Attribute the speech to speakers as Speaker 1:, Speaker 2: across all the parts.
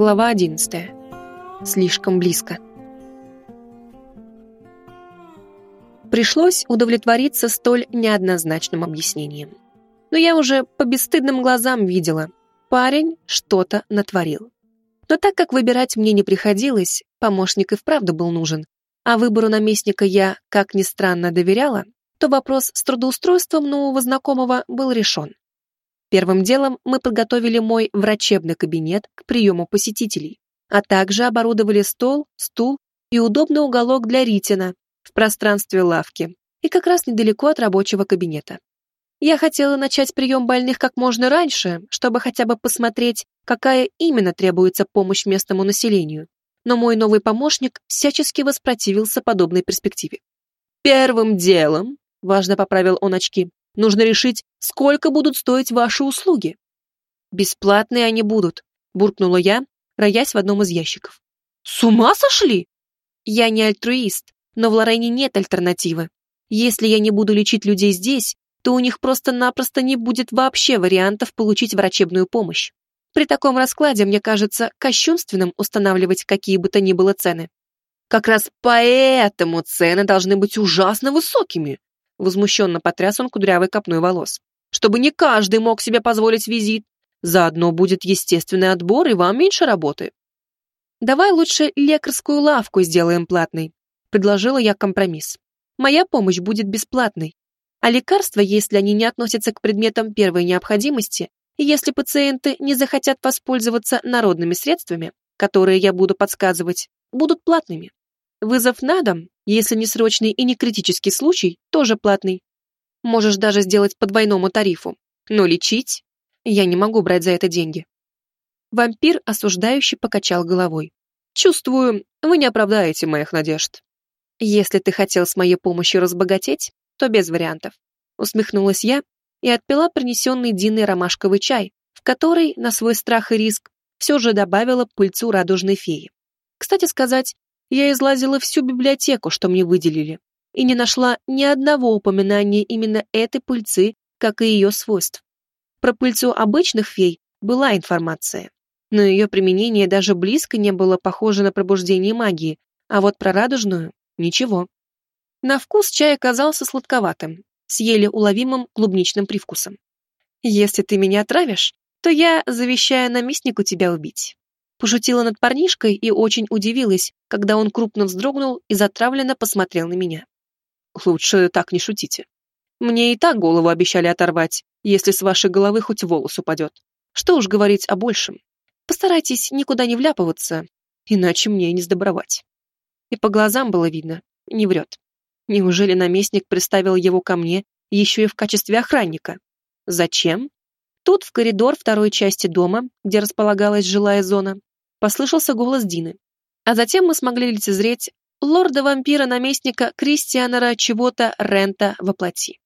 Speaker 1: Глава 11. Слишком близко. Пришлось удовлетвориться столь неоднозначным объяснением. Но я уже по бесстыдным глазам видела, парень что-то натворил. Но так как выбирать мне не приходилось, помощник и вправду был нужен, а выбору наместника я, как ни странно, доверяла, то вопрос с трудоустройством нового знакомого был решен. Первым делом мы подготовили мой врачебный кабинет к приему посетителей, а также оборудовали стол, стул и удобный уголок для Ритина в пространстве лавки и как раз недалеко от рабочего кабинета. Я хотела начать прием больных как можно раньше, чтобы хотя бы посмотреть, какая именно требуется помощь местному населению, но мой новый помощник всячески воспротивился подобной перспективе. «Первым делом», — важно поправил он очки, Нужно решить, сколько будут стоить ваши услуги. Бесплатные они будут, буркнула я, роясь в одном из ящиков. С ума сошли? Я не альтруист, но в Лорене нет альтернативы. Если я не буду лечить людей здесь, то у них просто-напросто не будет вообще вариантов получить врачебную помощь. При таком раскладе, мне кажется, кощунственным устанавливать какие бы то ни было цены. Как раз поэтому цены должны быть ужасно высокими, Возмущенно потряс он кудрявой копной волос. «Чтобы не каждый мог себе позволить визит. Заодно будет естественный отбор, и вам меньше работы». «Давай лучше лекарскую лавку сделаем платной», — предложила я компромисс. «Моя помощь будет бесплатной. А лекарства, если они не относятся к предметам первой необходимости, и если пациенты не захотят воспользоваться народными средствами, которые я буду подсказывать, будут платными. Вызов на дом, если не срочный и не критический случай, тоже платный. Можешь даже сделать по двойному тарифу. Но лечить я не могу брать за это деньги. Вампир осуждающе покачал головой. Чувствую, вы не оправдаете моих надежд. Если ты хотел с моей помощью разбогатеть, то без вариантов. Усмехнулась я и отпила принесенный Диной ромашковый чай, в который, на свой страх и риск, все же добавила пыльцу радужной феи. Кстати сказать, я излазила всю библиотеку, что мне выделили, и не нашла ни одного упоминания именно этой пыльцы, как и ее свойств. Про пыльцу обычных фей была информация, но ее применение даже близко не было похоже на пробуждение магии, а вот про радужную — ничего. На вкус чай оказался сладковатым, с еле уловимым клубничным привкусом. «Если ты меня отравишь, то я завещаю наместнику тебя убить». Пошутила над парнишкой и очень удивилась, когда он крупно вздрогнул и затравленно посмотрел на меня. «Лучше так не шутите. Мне и так голову обещали оторвать, если с вашей головы хоть волос упадет. Что уж говорить о большем. Постарайтесь никуда не вляпываться, иначе мне не сдобровать». И по глазам было видно, не врет. Неужели наместник приставил его ко мне еще и в качестве охранника? Зачем? Тут в коридор второй части дома, где располагалась жилая зона, послышался голос Дины. А затем мы смогли лицезреть лорда-вампира-наместника Кристианера чего-то Рента воплоти.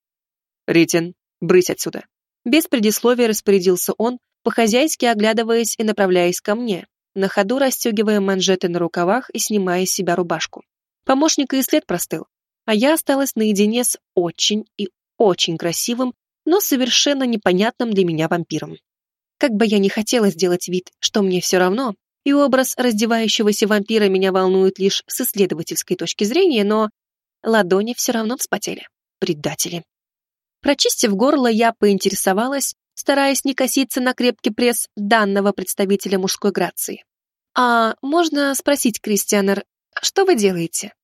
Speaker 1: «Ритин, брысь отсюда!» Без предисловия распорядился он, по-хозяйски оглядываясь и направляясь ко мне, на ходу расстегивая манжеты на рукавах и снимая с себя рубашку. Помощника и след простыл, а я осталась наедине с очень и очень красивым, но совершенно непонятным для меня вампиром. Как бы я ни хотела сделать вид, что мне все равно, и образ раздевающегося вампира меня волнует лишь с исследовательской точки зрения, но ладони все равно вспотели. Предатели. Прочистив горло, я поинтересовалась, стараясь не коситься на крепкий пресс данного представителя мужской грации. «А можно спросить, Кристианер, что вы делаете?»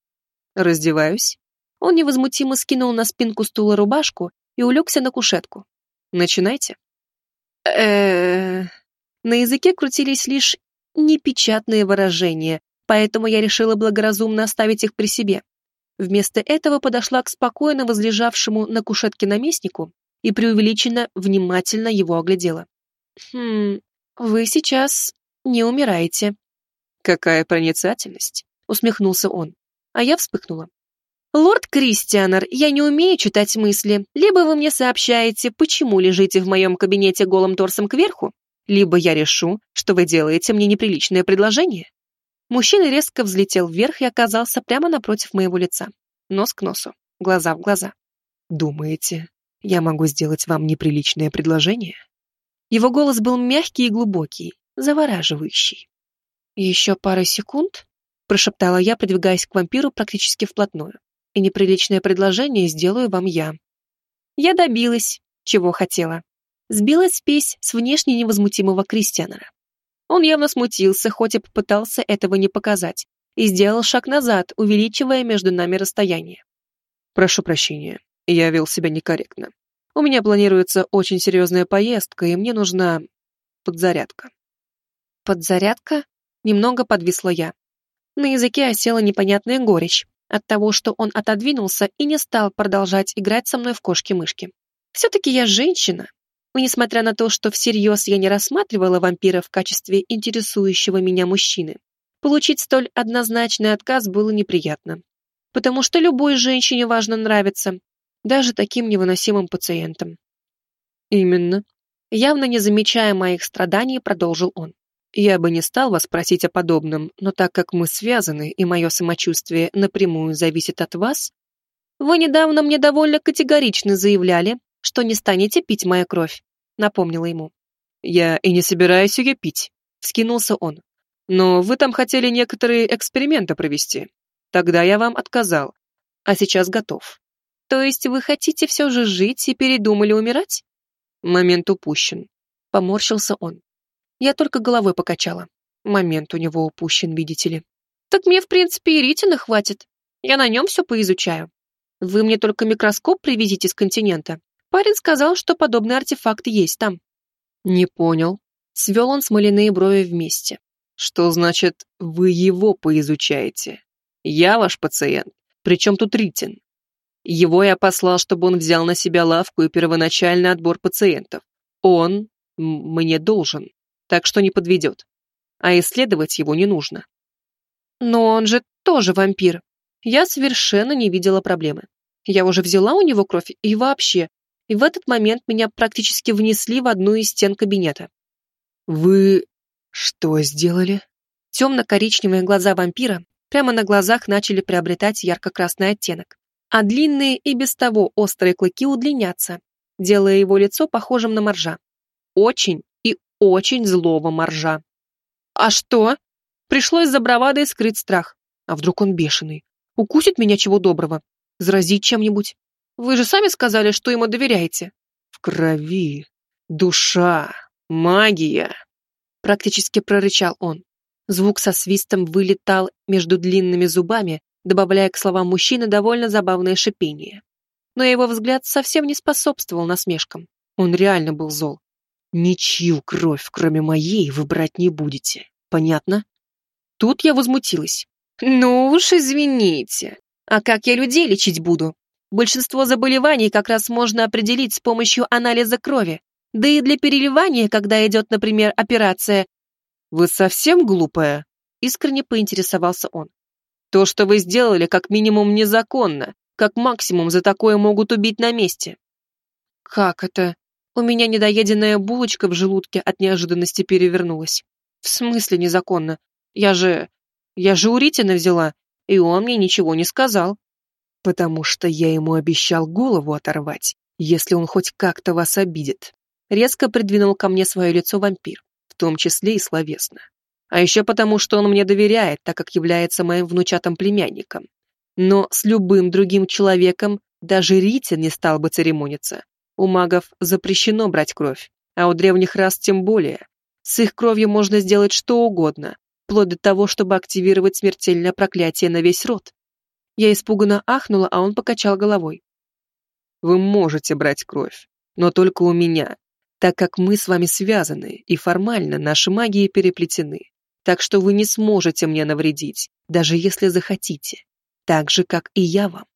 Speaker 1: «Раздеваюсь». Он невозмутимо скинул на спинку стула рубашку и улегся на кушетку. «Начинайте». На языке крутились лишь непечатные выражения, поэтому я решила благоразумно оставить их при себе. Вместо этого подошла к спокойно возлежавшему на кушетке наместнику и преувеличенно внимательно его оглядела. «Хм, вы сейчас не умираете». «Какая проницательность!» — усмехнулся он, а я вспыхнула. «Лорд Кристианер, я не умею читать мысли. Либо вы мне сообщаете, почему лежите в моем кабинете голым торсом кверху, либо я решу, что вы делаете мне неприличное предложение. Мужчина резко взлетел вверх и оказался прямо напротив моего лица. Нос к носу, глаза в глаза. «Думаете, я могу сделать вам неприличное предложение?» Его голос был мягкий и глубокий, завораживающий. «Еще пара секунд?» — прошептала я, продвигаясь к вампиру практически вплотную. «И неприличное предложение сделаю вам я». Я добилась, чего хотела. Сбилась спесь с внешне невозмутимого крестьянера. Он явно смутился, хоть и попытался этого не показать, и сделал шаг назад, увеличивая между нами расстояние. «Прошу прощения, я вел себя некорректно. У меня планируется очень серьезная поездка, и мне нужна подзарядка». «Подзарядка?» Немного подвисла я. На языке осела непонятная горечь от того, что он отодвинулся и не стал продолжать играть со мной в кошки-мышки. Все-таки я женщина, и несмотря на то, что всерьез я не рассматривала вампира в качестве интересующего меня мужчины, получить столь однозначный отказ было неприятно. Потому что любой женщине важно нравиться, даже таким невыносимым пациентам. Именно. Явно не замечая моих страданий, продолжил он. Я бы не стал вас просить о подобном, но так как мы связаны, и мое самочувствие напрямую зависит от вас, вы недавно мне довольно категорично заявляли, что не станете пить мою кровь, напомнила ему. Я и не собираюсь ее пить, вскинулся он. Но вы там хотели некоторые эксперименты провести. Тогда я вам отказал, а сейчас готов. То есть вы хотите все же жить и передумали умирать? Момент упущен. Поморщился он. Я только головой покачала. Момент у него упущен, видите ли. Так мне, в принципе, и Ритина хватит. Я на нем все поизучаю. Вы мне только микроскоп привезите с континента. Парень сказал, что подобный артефакт есть там. Не понял. Свел он смоляные брови вместе. Что значит, вы его поизучаете? Я ваш пациент. Причем тут Ритин? Его я послал, чтобы он взял на себя лавку и первоначальный отбор пациентов. Он мне должен так что не подведет. А исследовать его не нужно. Но он же тоже вампир. Я совершенно не видела проблемы. Я уже взяла у него кровь и вообще. И в этот момент меня практически внесли в одну из стен кабинета. «Вы что сделали?» Темно-коричневые глаза вампира прямо на глазах начали приобретать ярко-красный оттенок, а длинные и без того острые клыки удлиняться, делая его лицо похожим на моржа. Очень очень злого моржа. А что? Пришлось за бравадой скрыть страх. А вдруг он бешеный? Укусит меня чего доброго? Заразить чем-нибудь? Вы же сами сказали, что ему доверяете. В крови. Душа. Магия. Практически прорычал он. Звук со свистом вылетал между длинными зубами, добавляя к словам мужчины довольно забавное шипение. Но его взгляд совсем не способствовал насмешкам. Он реально был зол. Ничью кровь, кроме моей, вы брать не будете. Понятно? Тут я возмутилась. Ну уж извините. А как я людей лечить буду? Большинство заболеваний как раз можно определить с помощью анализа крови. Да и для переливания, когда идет, например, операция. Вы совсем глупая? Искренне поинтересовался он. То, что вы сделали, как минимум незаконно. Как максимум за такое могут убить на месте. Как это? У меня недоеденная булочка в желудке от неожиданности перевернулась. В смысле незаконно? Я же... Я же у Ритина взяла, и он мне ничего не сказал. Потому что я ему обещал голову оторвать, если он хоть как-то вас обидит. Резко придвинул ко мне свое лицо вампир, в том числе и словесно. А еще потому, что он мне доверяет, так как является моим внучатым племянником. Но с любым другим человеком даже Ритин не стал бы церемониться. У магов запрещено брать кровь, а у древних рас тем более. С их кровью можно сделать что угодно, вплоть до того, чтобы активировать смертельное проклятие на весь род. Я испуганно ахнула, а он покачал головой. Вы можете брать кровь, но только у меня, так как мы с вами связаны, и формально наши магии переплетены. Так что вы не сможете мне навредить, даже если захотите, так же, как и я вам.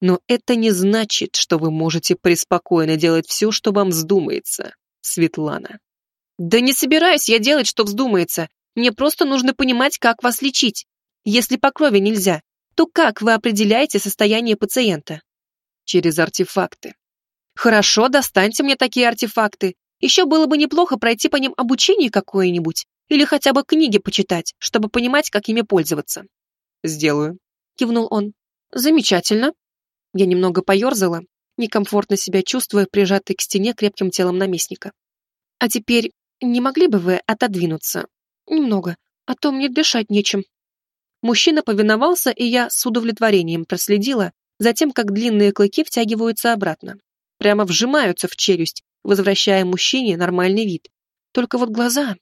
Speaker 1: Но это не значит, что вы можете преспокойно делать все, что вам вздумается, Светлана. Да не собираюсь я делать, что вздумается. Мне просто нужно понимать, как вас лечить. Если по крови нельзя, то как вы определяете состояние пациента? Через артефакты. Хорошо, достаньте мне такие артефакты. Еще было бы неплохо пройти по ним обучение какое-нибудь. Или хотя бы книги почитать, чтобы понимать, как ими пользоваться. Сделаю. Кивнул он. Замечательно. Я немного поерзала, некомфортно себя чувствуя прижатой к стене крепким телом наместника. «А теперь не могли бы вы отодвинуться? Немного. а то мне дышать нечем». Мужчина повиновался, и я с удовлетворением проследила за тем, как длинные клыки втягиваются обратно. Прямо вжимаются в челюсть, возвращая мужчине нормальный вид. Только вот глаза...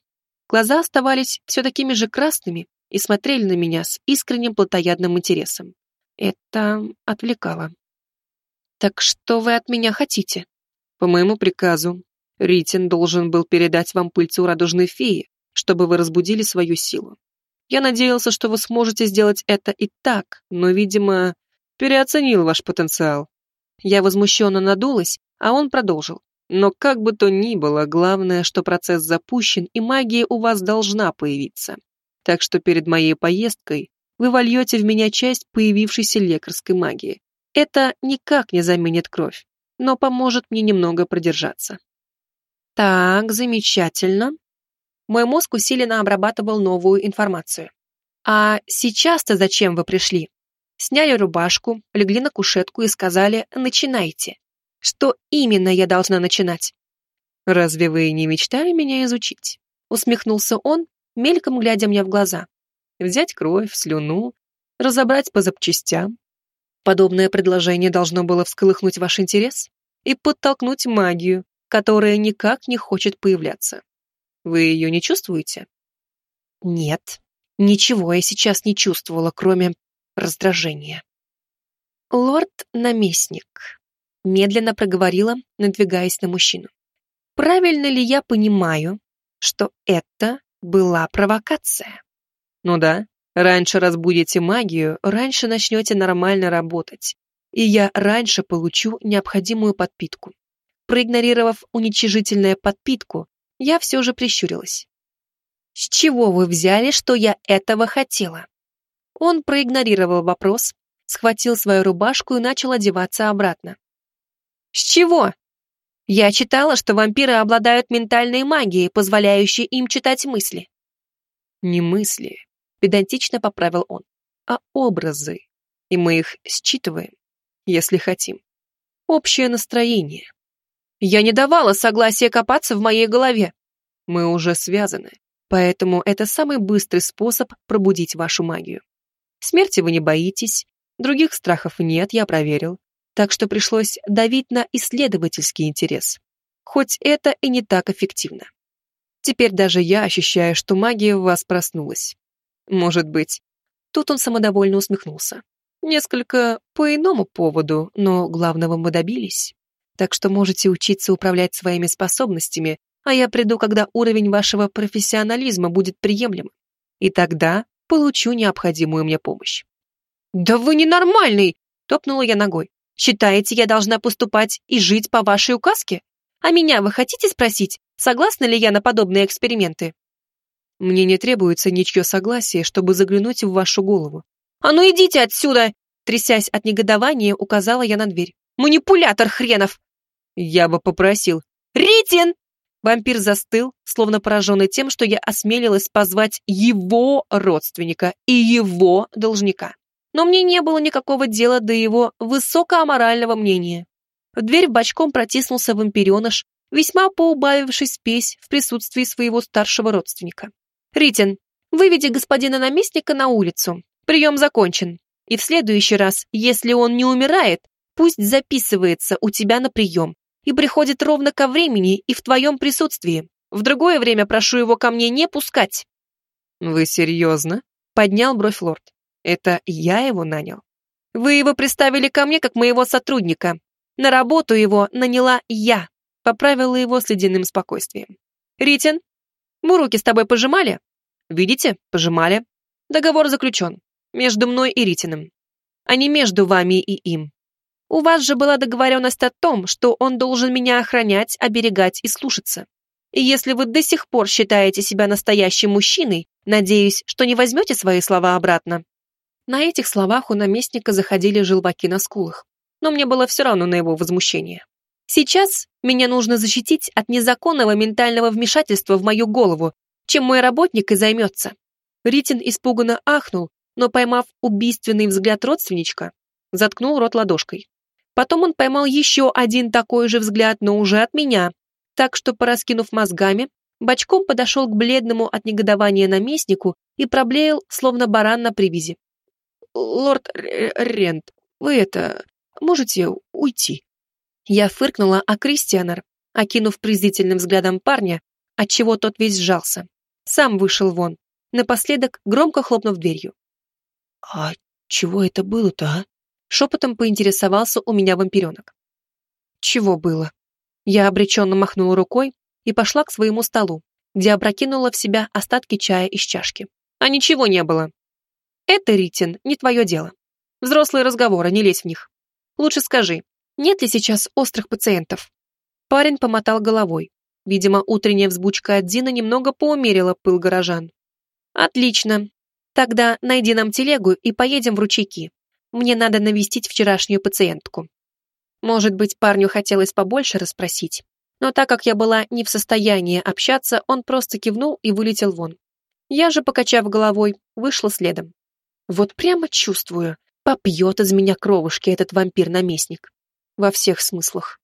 Speaker 1: Глаза оставались все такими же красными и смотрели на меня с искренним плотоядным интересом. Это отвлекало. «Так что вы от меня хотите?» «По моему приказу, Ритин должен был передать вам пыльцу радужной феи, чтобы вы разбудили свою силу. Я надеялся, что вы сможете сделать это и так, но, видимо, переоценил ваш потенциал». Я возмущенно надулась, а он продолжил. Но как бы то ни было, главное, что процесс запущен, и магия у вас должна появиться. Так что перед моей поездкой вы вольете в меня часть появившейся лекарской магии. Это никак не заменит кровь, но поможет мне немного продержаться. Так, замечательно. Мой мозг усиленно обрабатывал новую информацию. А сейчас-то зачем вы пришли? Сняли рубашку, легли на кушетку и сказали «начинайте». Что именно я должна начинать? Разве вы не мечтали меня изучить? Усмехнулся он, мельком глядя мне в глаза. Взять кровь, слюну, разобрать по запчастям. Подобное предложение должно было всколыхнуть ваш интерес и подтолкнуть магию, которая никак не хочет появляться. Вы ее не чувствуете? Нет, ничего я сейчас не чувствовала, кроме раздражения. Лорд-наместник, медленно проговорила, надвигаясь на мужчину. Правильно ли я понимаю, что это была провокация? Ну да, раньше разбудите магию, раньше начнете нормально работать, и я раньше получу необходимую подпитку. Проигнорировав уничижительную подпитку, я все же прищурилась. «С чего вы взяли, что я этого хотела?» Он проигнорировал вопрос, схватил свою рубашку и начал одеваться обратно. С чего? Я читала, что вампиры обладают ментальной магией, позволяющей им читать мысли. Не мысли, педантично поправил он, а образы. И мы их считываем, если хотим. Общее настроение. Я не давала согласия копаться в моей голове. Мы уже связаны, поэтому это самый быстрый способ пробудить вашу магию. Смерти вы не боитесь, других страхов нет, я проверил так что пришлось давить на исследовательский интерес. Хоть это и не так эффективно. Теперь даже я ощущаю, что магия в вас проснулась. Может быть. Тут он самодовольно усмехнулся. Несколько по иному поводу, но главного мы добились. Так что можете учиться управлять своими способностями, а я приду, когда уровень вашего профессионализма будет приемлемым. И тогда получу необходимую мне помощь. «Да вы ненормальный!» — топнула я ногой. Считаете, я должна поступать и жить по вашей указке? А меня вы хотите спросить, согласна ли я на подобные эксперименты? Мне не требуется ничье согласие, чтобы заглянуть в вашу голову. А ну идите отсюда! Трясясь от негодования, указала я на дверь. Манипулятор хренов! Я бы попросил. Ритин! Вампир застыл, словно пораженный тем, что я осмелилась позвать его родственника и его должника но мне не было никакого дела до его высокоаморального мнения. В дверь бочком протиснулся вампиреныш, весьма поубавившись спесь в присутствии своего старшего родственника. «Ритин, выведи господина наместника на улицу. Прием закончен. И в следующий раз, если он не умирает, пусть записывается у тебя на прием и приходит ровно ко времени и в твоем присутствии. В другое время прошу его ко мне не пускать». «Вы серьезно?» — поднял бровь лорд. Это я его нанял. Вы его представили ко мне как моего сотрудника. На работу его наняла я. Поправила его с ледяным спокойствием. Ритин, мы руки с тобой пожимали? Видите, пожимали. Договор заключен. Между мной и Ритиным. А не между вами и им. У вас же была договоренность о том, что он должен меня охранять, оберегать и слушаться. И если вы до сих пор считаете себя настоящим мужчиной, надеюсь, что не возьмете свои слова обратно. На этих словах у наместника заходили желваки на скулах, но мне было все равно на его возмущение. Сейчас меня нужно защитить от незаконного ментального вмешательства в мою голову, чем мой работник и займется. Ритин испуганно ахнул, но, поймав убийственный взгляд родственничка, заткнул рот ладошкой. Потом он поймал еще один такой же взгляд, но уже от меня, так что, пораскинув мозгами, бочком подошел к бледному от негодования наместнику и проблеял, словно баран на привязи. «Лорд Рент, вы это... можете уйти?» Я фыркнула, а Кристианер, окинув презрительным взглядом парня, отчего тот весь сжался, сам вышел вон, напоследок громко хлопнув дверью. «А чего это было-то, а?» Шепотом поинтересовался у меня вампиренок. «Чего было?» Я обреченно махнула рукой и пошла к своему столу, где опрокинула в себя остатки чая из чашки. А ничего не было. Это, Ритин, не твое дело. Взрослые разговоры, не лезь в них. Лучше скажи, нет ли сейчас острых пациентов? Парень помотал головой. Видимо, утренняя взбучка от Дина немного поумерила пыл горожан. Отлично. Тогда найди нам телегу и поедем в ручейки. Мне надо навестить вчерашнюю пациентку. Может быть, парню хотелось побольше расспросить. Но так как я была не в состоянии общаться, он просто кивнул и вылетел вон. Я же, покачав головой, вышла следом. Вот прямо чувствую, попьет из меня кровушки этот вампир-наместник. Во всех смыслах.